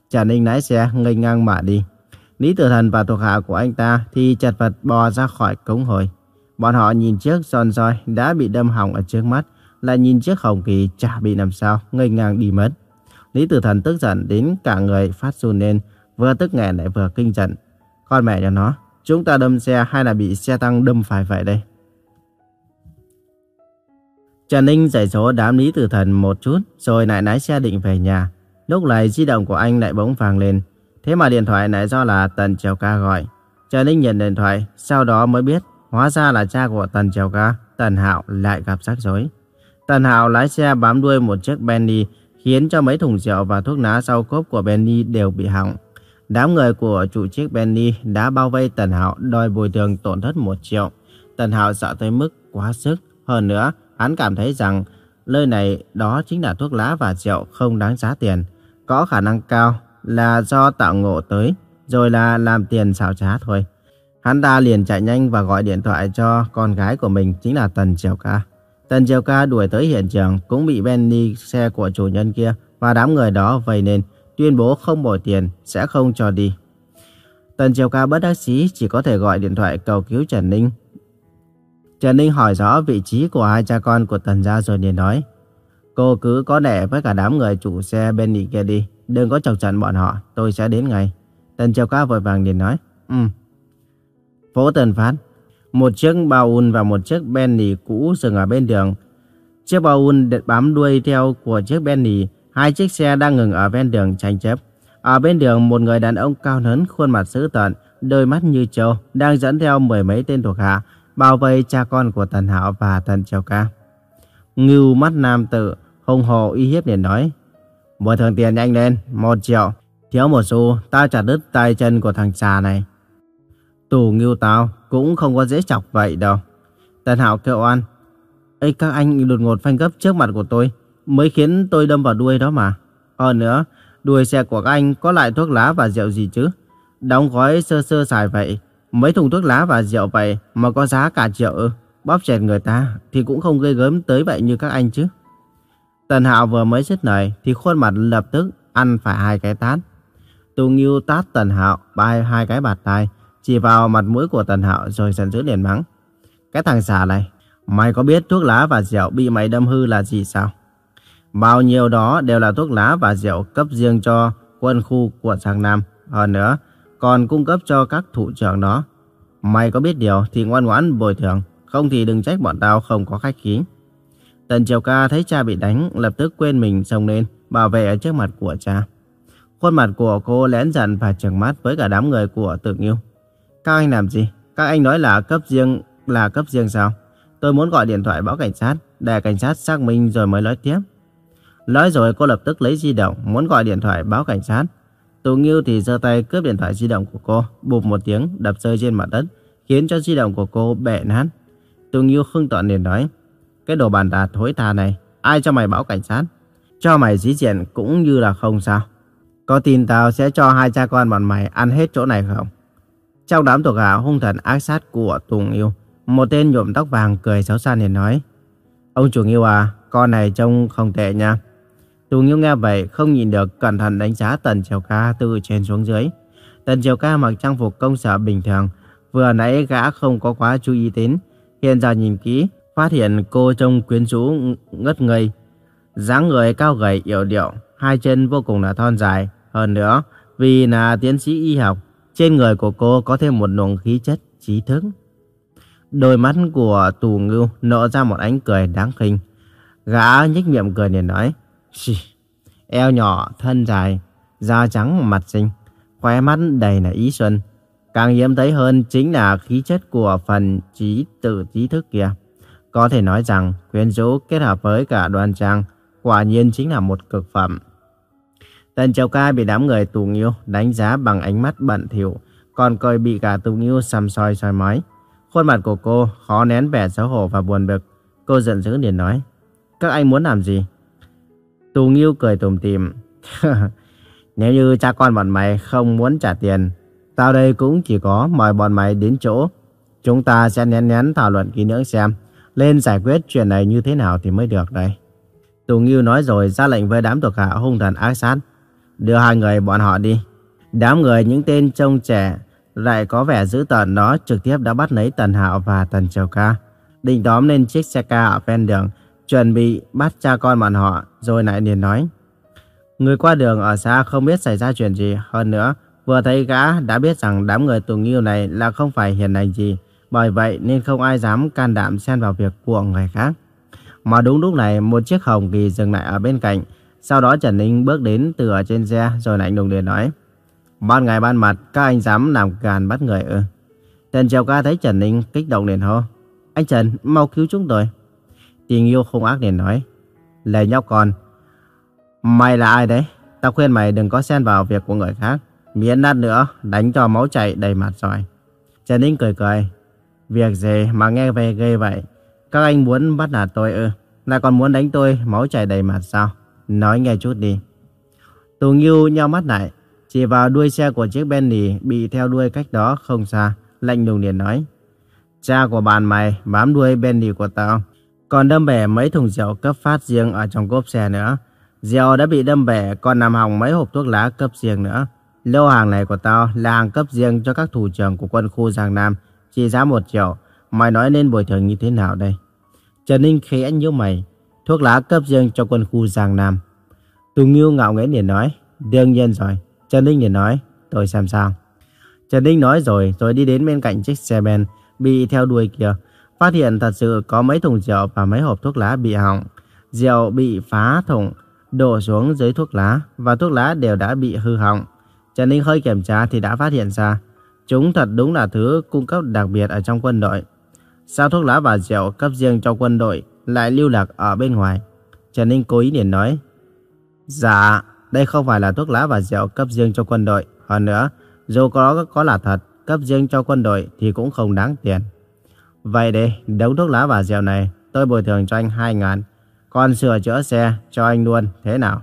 Trần Ninh lái xe ngây ngang mà đi. Lý Tử Thần và thuộc hạ của anh ta thì chật vật bò ra khỏi cống hôi. Bọn họ nhìn chiếc son roi đã bị đâm hỏng ở trước mắt, lại nhìn chiếc hồng kỳ chả bị làm sao, ngây ngang đi mất. Lý Tử Thần tức giận đến cả người phát run lên, vừa tức nghẹn lại vừa kinh giận. Con mẹ cho nó, chúng ta đâm xe hay là bị xe tăng đâm phải vậy đây? Trần Ninh giải số đám Lý Tử Thần một chút rồi lại lái xe định về nhà. Lúc này di động của anh lại bỗng vàng lên. Thế mà điện thoại lại do là Tần Triều Ca gọi. Trần Ninh nhận điện thoại, sau đó mới biết hóa ra là cha của Tần Triều Ca, Tần Hạo lại gặp rắc rối. Tần Hạo lái xe bám đuôi một chiếc Bentley khiến cho mấy thùng rượu và thuốc lá sau cốp của Benny đều bị hỏng. Đám người của chủ chiếc Benny đã bao vây Tần Hạo đòi bồi thường tổn thất 1 triệu. Tần Hạo sợ tới mức quá sức. Hơn nữa, hắn cảm thấy rằng nơi này đó chính là thuốc lá và rượu không đáng giá tiền. Có khả năng cao là do tạo ngộ tới, rồi là làm tiền xào trá thôi. Hắn ta liền chạy nhanh và gọi điện thoại cho con gái của mình chính là Tần Triều Ca. Tần Triều Ca đuổi tới hiện trường, cũng bị Benny, xe của chủ nhân kia và đám người đó vây nên, tuyên bố không bỏ tiền, sẽ không cho đi. Tần Triều Ca bất đắc dĩ chỉ có thể gọi điện thoại cầu cứu Trần Ninh. Trần Ninh hỏi rõ vị trí của hai cha con của Tần gia rồi liền nói, Cô cứ có nẻ với cả đám người chủ xe Benny kia đi, Đừng có chọc trận bọn họ, Tôi sẽ đến ngay Tần Triều Ca vội vàng liền nói Ừ Phố Tần Phát một chiếc Baun và một chiếc Bentley cũ dừng ở bên đường. Chiếc Baun bám đuôi theo của chiếc Bentley, hai chiếc xe đang ngừng ở ven đường tranh chấp. Ở bên đường, một người đàn ông cao lớn, khuôn mặt dữ tợn, đôi mắt như trâu, đang dẫn theo mười mấy tên thuộc hạ, bao vây cha con của Tần Hạo và Tần Châu Ca. Ngưu mắt nam tử, hùng hồ uy hiếp liền nói, Bồi thường tiền nhanh lên, một triệu, thiếu một xu, ta chặt đứt tay chân của thằng xà này. Tù ngưu tao cũng không có dễ chọc vậy đâu. Tần Hạo kêu oan. Ê các anh đột ngột phanh gấp trước mặt của tôi mới khiến tôi đâm vào đuôi đó mà. Hơn nữa, đuôi xe của các anh có lại thuốc lá và rượu gì chứ? Đóng gói sơ sơ xài vậy. Mấy thùng thuốc lá và rượu vậy mà có giá cả triệu ư. Bóp chẹt người ta thì cũng không gây gớm tới vậy như các anh chứ. Tần Hạo vừa mới dứt lời thì khuôn mặt lập tức ăn phải hai cái tát. Tù Nghiêu tát Tần Hạo bay hai cái bạt tay chỉ vào mặt mũi của Tần Hạo rồi giận dữ liền mắng. Cái thằng xà này, mày có biết thuốc lá và rượu bị mày đâm hư là gì sao? Bao nhiêu đó đều là thuốc lá và rượu cấp riêng cho quân khu của Giang Nam. Hơn nữa, còn cung cấp cho các thủ trưởng đó. Mày có biết điều thì ngoan ngoãn bồi thường, không thì đừng trách bọn tao không có khách khí. Tần Triều Ca thấy cha bị đánh, lập tức quên mình xông lên, bảo vệ ở trước mặt của cha. Khuôn mặt của cô lén giận và trừng mắt với cả đám người của Tự Nghiêu. Các anh làm gì? Các anh nói là cấp riêng là cấp riêng sao? Tôi muốn gọi điện thoại báo cảnh sát, để cảnh sát xác minh rồi mới nói tiếp. Nói rồi cô lập tức lấy di động, muốn gọi điện thoại báo cảnh sát. Tù Nghiêu thì giơ tay cướp điện thoại di động của cô, bụp một tiếng đập rơi trên mặt đất, khiến cho di động của cô bể nát. Tù Nghiêu khưng tọn liền nói, cái đồ bàn đạt thối tha này, ai cho mày báo cảnh sát? Cho mày dí diện cũng như là không sao. Có tin tao sẽ cho hai cha con bọn mày ăn hết chỗ này không? Trong đám thuộc hạ hung thần ác sát của Tùng Yêu, một tên nhuộm tóc vàng cười xấu xa liền nói. Ông chủ Yêu à, con này trông không tệ nha. Tùng Yêu nghe vậy không nhìn được cẩn thận đánh giá Tần Triều Ca từ trên xuống dưới. Tần Triều Ca mặc trang phục công sở bình thường, vừa nãy gã không có quá chú ý đến. Hiện giờ nhìn kỹ, phát hiện cô trông quyến rũ ngất ngây. dáng người cao gầy yểu điệu, hai chân vô cùng là thon dài. Hơn nữa, vì là tiến sĩ y học, trên người của cô có thêm một luồng khí chất trí thức. Đôi mắt của tù ngưu nở ra một ánh cười đáng khinh. Gã nhếch miệng cười để nói. Eo nhỏ, thân dài, da trắng mặt xinh, khóe mắt đầy là ý xuân. Càng hiếm thấy hơn chính là khí chất của phần trí tự trí thức kia. Có thể nói rằng quyến rũ kết hợp với cả đoan trang quả nhiên chính là một cực phẩm. Tần Châu Ca bị đám người tù nghiêu đánh giá bằng ánh mắt bận thỉu, còn coi bị cả tù nghiêu xăm soi soi mói. Khuôn mặt của cô khó nén vẻ xấu hổ và buồn bực. Cô giận dữ liền nói, các anh muốn làm gì? Tù nghiêu cười tùm tìm. Nếu như cha con bọn mày không muốn trả tiền, tao đây cũng chỉ có mời bọn mày đến chỗ. Chúng ta sẽ nén nén thảo luận kỹ lưỡng xem, lên giải quyết chuyện này như thế nào thì mới được đây. Tù Nghiêu nói rồi ra lệnh với đám thuộc hạ hung thần ác sát. Đưa hai người bọn họ đi. Đám người những tên trông trẻ lại có vẻ dữ tợn đó trực tiếp đã bắt lấy Tần Hạo và Tần Triều Ca. Định tóm lên chiếc xe ca ở ven đường, chuẩn bị bắt cha con bọn họ, rồi lại liền nói. Người qua đường ở xa không biết xảy ra chuyện gì, hơn nữa, vừa thấy gã đã biết rằng đám người tù nghiêu này là không phải hiền lành gì, bởi vậy nên không ai dám can đảm xen vào việc của người khác. Mà đúng lúc này, một chiếc hồng kỳ dừng lại ở bên cạnh, sau đó Trần Ninh bước đến từ ở trên xe rồi lạnh lùng liền nói. Ban ngày ban mặt, các anh dám làm gàn bắt người ư? Tần Triều Ca thấy Trần Ninh kích động liền hô. Anh Trần, mau cứu chúng tôi. Tình yêu không ác liền nói. Lầy nhóc con, mày là ai đấy? Tao khuyên mày đừng có xen vào việc của người khác. Miễn nát nữa, đánh cho máu chảy đầy mặt rồi. Trần Ninh cười cười. Việc gì mà nghe về ghê vậy? Các anh muốn bắt nạt tôi ư? Lại còn muốn đánh tôi máu chảy đầy mặt sao? Nói nghe chút đi. Tù Nghiêu nhau mắt lại, chỉ vào đuôi xe của chiếc Bentley bị theo đuôi cách đó không xa, lạnh lùng liền nói. Cha của bạn mày bám đuôi Bentley của tao, còn đâm bể mấy thùng rượu cấp phát riêng ở trong cốp xe nữa. Rượu đã bị đâm bể, còn nằm hỏng mấy hộp thuốc lá cấp riêng nữa. Lô hàng này của tao là hàng cấp riêng cho các thủ trưởng của quân khu Giang Nam, chỉ giá một triệu. Mày nói nên bồi thường như thế nào đây? Trần Ninh khẽ nhíu mày, thuốc lá cấp riêng cho quân khu Giang Nam. Tùng Ngưu ngạo nghễ liền nói, đương nhiên rồi. Trần Ninh liền nói, tôi xem sao. Trần Ninh nói rồi, rồi đi đến bên cạnh chiếc xe ben bị theo đuôi kia. Phát hiện thật sự có mấy thùng rượu và mấy hộp thuốc lá bị hỏng. Rượu bị phá thùng, đổ xuống dưới thuốc lá và thuốc lá đều đã bị hư hỏng. Trần Ninh hơi kiểm tra thì đã phát hiện ra chúng thật đúng là thứ cung cấp đặc biệt ở trong quân đội. Sao thuốc lá và rượu cấp riêng cho quân đội lại lưu lạc ở bên ngoài? Trần Ninh cố ý liền nói. Dạ, đây không phải là thuốc lá và rượu cấp riêng cho quân đội. Hơn nữa, dù có có là thật, cấp riêng cho quân đội thì cũng không đáng tiền. Vậy đi, đống thuốc lá và rượu này tôi bồi thường cho anh 2 ngàn. Còn sửa chữa xe cho anh luôn, thế nào?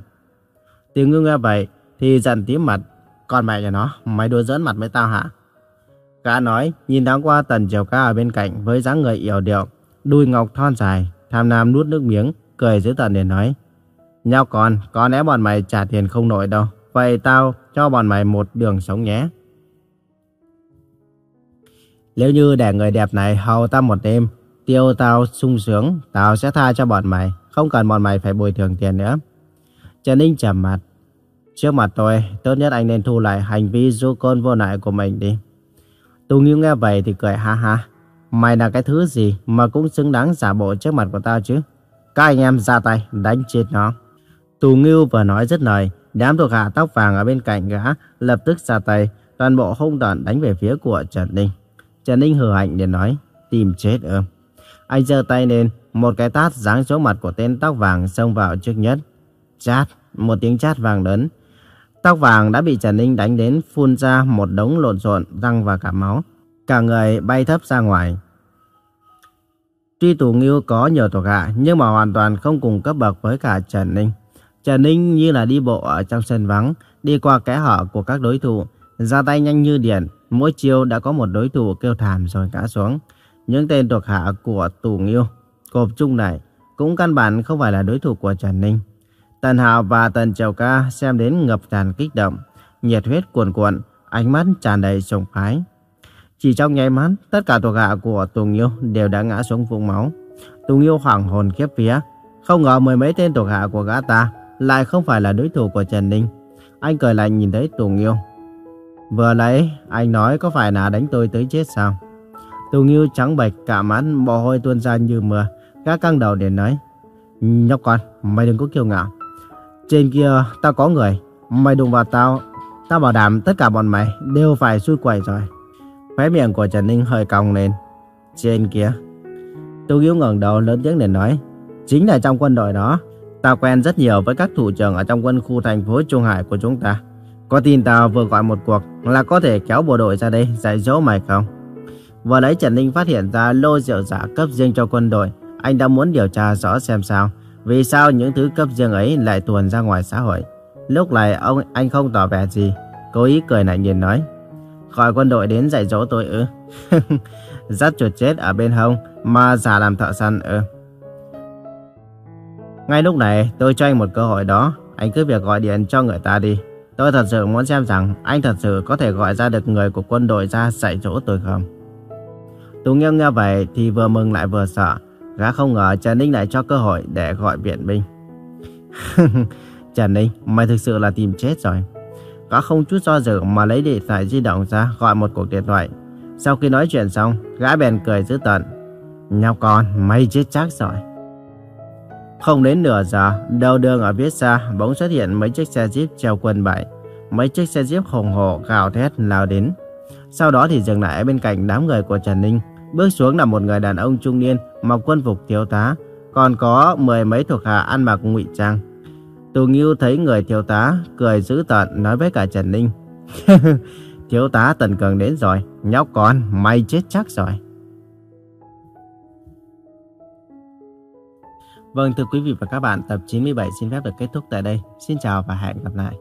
tiếng ngư nghe vậy thì giận tím mặt. Còn mẹ nhà nó, mày đùa giỡn mặt với tao hả? Gã nói, nhìn thoáng qua tần chiều ca ở bên cạnh với dáng người yểu điệu, đuôi ngọc thon dài, tham nam nuốt nước miếng, cười dưới tận để nói. Nhau con, có lẽ bọn mày trả tiền không nổi đâu. Vậy tao cho bọn mày một đường sống nhé. Nếu như để người đẹp này hầu tao một đêm, tiêu tao sung sướng, tao sẽ tha cho bọn mày. Không cần bọn mày phải bồi thường tiền nữa. Trần Ninh trầm mặt. Trước mặt tôi, tốt nhất anh nên thu lại hành vi du côn vô lại của mình đi. Tu Nghiêu nghe vậy thì cười ha ha. Mày là cái thứ gì mà cũng xứng đáng giả bộ trước mặt của tao chứ? Các anh em ra tay, đánh chết nó. Tù Ngưu vừa nói rất lời, đám thuộc hạ tóc vàng ở bên cạnh gã lập tức ra tay, toàn bộ hung tợn đánh về phía của Trần Ninh. Trần Ninh hừ hạnh để nói, tìm chết ơ. Anh giơ tay lên, một cái tát giáng xuống mặt của tên tóc vàng xông vào trước nhất. Chát, một tiếng chát vàng lớn. Tóc vàng đã bị Trần Ninh đánh đến phun ra một đống lộn xộn, răng và cả máu. Cả người bay thấp ra ngoài. Tuy Tù Nghiêu có nhiều thuộc hạ nhưng mà hoàn toàn không cùng cấp bậc với cả Trần Ninh. Trần Ninh như là đi bộ ở trong sân vắng, đi qua kẽ hở của các đối thủ, ra tay nhanh như điện, mỗi chiêu đã có một đối thủ kêu thảm rồi ngã xuống. Những tên thuộc hạ của Tù Nghiêu, cộp chung này, cũng căn bản không phải là đối thủ của Trần Ninh. Tần Hạo và Tần Triều Ca xem đến ngập tràn kích động, nhiệt huyết cuồn cuộn, ánh mắt tràn đầy sùng phái. Chỉ trong nháy mắt, tất cả thuộc hạ của Tùng Yêu đều đã ngã xuống vũng máu. Tùng Yêu hoảng hồn kiếp vía, không ngờ mười mấy tên thuộc hạ của gã ta lại không phải là đối thủ của Trần Ninh. Anh cười lạnh nhìn thấy Tùng Yêu. Vừa nãy anh nói có phải là đánh tôi tới chết sao? Tùng Yêu trắng bệch cả mắt mồ hôi tuôn ra như mưa. Gã căng đầu để nói. Nhóc con, mày đừng có kiêu ngạo. Trên kia tao có người. Mày đụng vào tao. Tao bảo đảm tất cả bọn mày đều phải xui quẩy rồi. Khóe miệng của Trần Ninh hơi cong lên. Trên kia. Tù Hiếu ngẩng đầu lớn tiếng để nói. Chính là trong quân đội đó. Tao quen rất nhiều với các thủ trưởng ở trong quân khu thành phố Trung Hải của chúng ta. Có tin tao vừa gọi một cuộc là có thể kéo bộ đội ra đây dạy dỗ mày không? Vừa lấy Trần Ninh phát hiện ra lô rượu giả cấp riêng cho quân đội. Anh đã muốn điều tra rõ xem sao. Vì sao những thứ cấp riêng ấy lại tuồn ra ngoài xã hội? Lúc này, ông, anh không tỏ vẻ gì. Cố ý cười lại nhìn nói. Gọi quân đội đến dạy dỗ tôi ư? Dắt chuột chết ở bên hông mà giả làm thợ săn ư? Ngay lúc này tôi cho anh một cơ hội đó, anh cứ việc gọi điện cho người ta đi. Tôi thật sự muốn xem rằng anh thật sự có thể gọi ra được người của quân đội ra dạy dỗ tôi không. Tú nghiêng nghe vậy thì vừa mừng lại vừa sợ. Gã không ngờ Trần Ninh lại cho cơ hội để gọi viện binh. Trần Ninh, mày thực sự là tìm chết rồi. Gã không chút do dự mà lấy điện thoại di động ra gọi một cuộc điện thoại. Sau khi nói chuyện xong, gã bèn cười dữ tận. Nhóc con, mày chết chắc rồi. Không đến nửa giờ, đầu đường ở phía xa bỗng xuất hiện mấy chiếc xe jeep treo quân bảy. Mấy chiếc xe jeep hùng hổ gào thét lao đến. Sau đó thì dừng lại bên cạnh đám người của Trần Ninh. Bước xuống là một người đàn ông trung niên mặc quân phục thiếu tá, còn có mười mấy thuộc hạ ăn mặc ngụy trang. Tù Nghiêu thấy người thiếu tá cười dữ tợn nói với cả Trần Ninh. thiếu tá Tần Cường đến rồi, nhóc con, mày chết chắc rồi. Vâng thưa quý vị và các bạn, tập 97 xin phép được kết thúc tại đây. Xin chào và hẹn gặp lại.